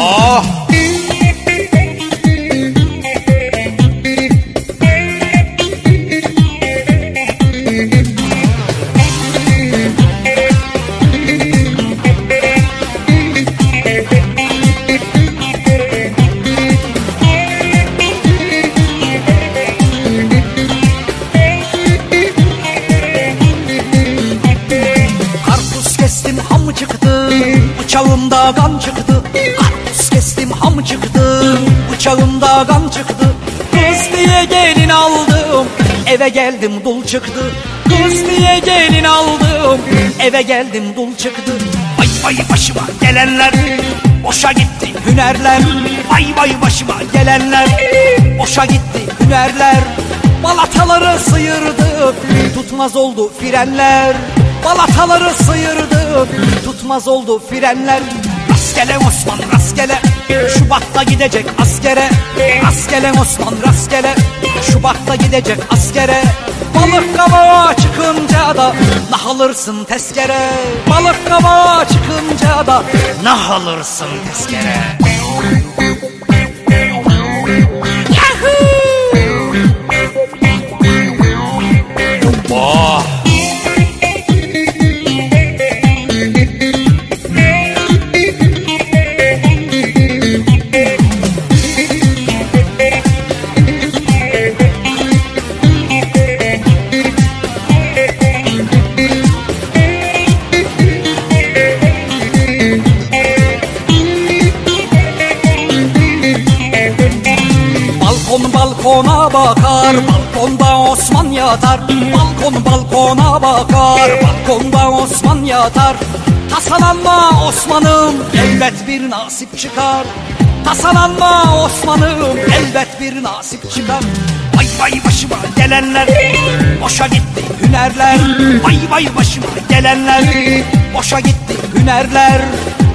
Oh! Bıçağımda kan çıktı. Ah, Karpuz kestim ham çıktı. Bıçağımda kan çıktı. Kız diye gelin aldım. Eve geldim dul çıktı. Kız diye gelin aldım. Eve geldim dul çıktı. Vay vay başıma gelenler. Boşa gitti hünerler. Vay vay başıma gelenler. Boşa gitti hünerler. Balataları sıyırdı Tutmaz oldu frenler. Balataları sıyırdı Tutmaz oldu frenler. Rastgele Osman rastgele. Şubat'ta gidecek askere. Rastgele Osman rastgele. Şubat'ta gidecek askere. Balık kavağa çıkınca da Nah alırsın tezkere. Balık kavağa çıkınca da Nah alırsın tezkere Balkon balkona bakar. Balkonda Osman yatar. Balkon balkona bakar. Balkonda Osman yatar. Tasalanma Osman'ım Elbet bir nasip çıkar. Tasalanma Osman'ım Elbet bir nasip çıkar. Vay vay başıma gelenler. Boşa gitti Hünerler. Vay vay başıma gelenler. Boşa gitti hünerler.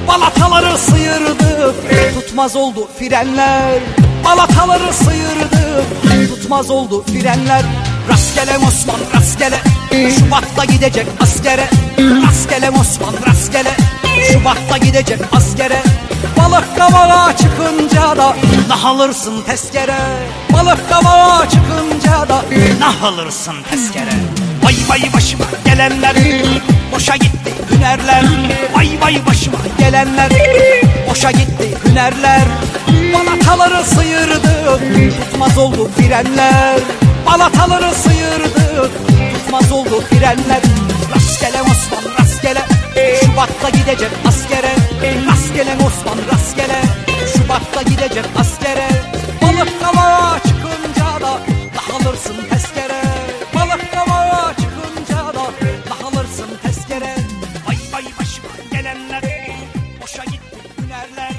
Balataları sıyırdı. Tutmaz oldu frenler Balataları sıyırdı. Tutmaz oldu frenler Rastgele Osman rastgele. Şubat'ta gidecek askere. Rastgele Osman rastgele. Şubat'ta gidecek askere. Balık kavağa çıkınca da Nah alırsın tezkere. Balık kavağa çıkınca da Nah alırsın tezkere. Vay vay başıma gelenler. Boşa gitti hünerler. Vay vay başıma gelenler Boşa gitti hünerler. Balataları sıyırdı Tutmaz oldu frenler. Balataları sıyırdı Tutmaz oldu frenler. Rastgele Osman rastgele. Şubat'ta gidecek askere. Rastgele Osman rastgele alırsın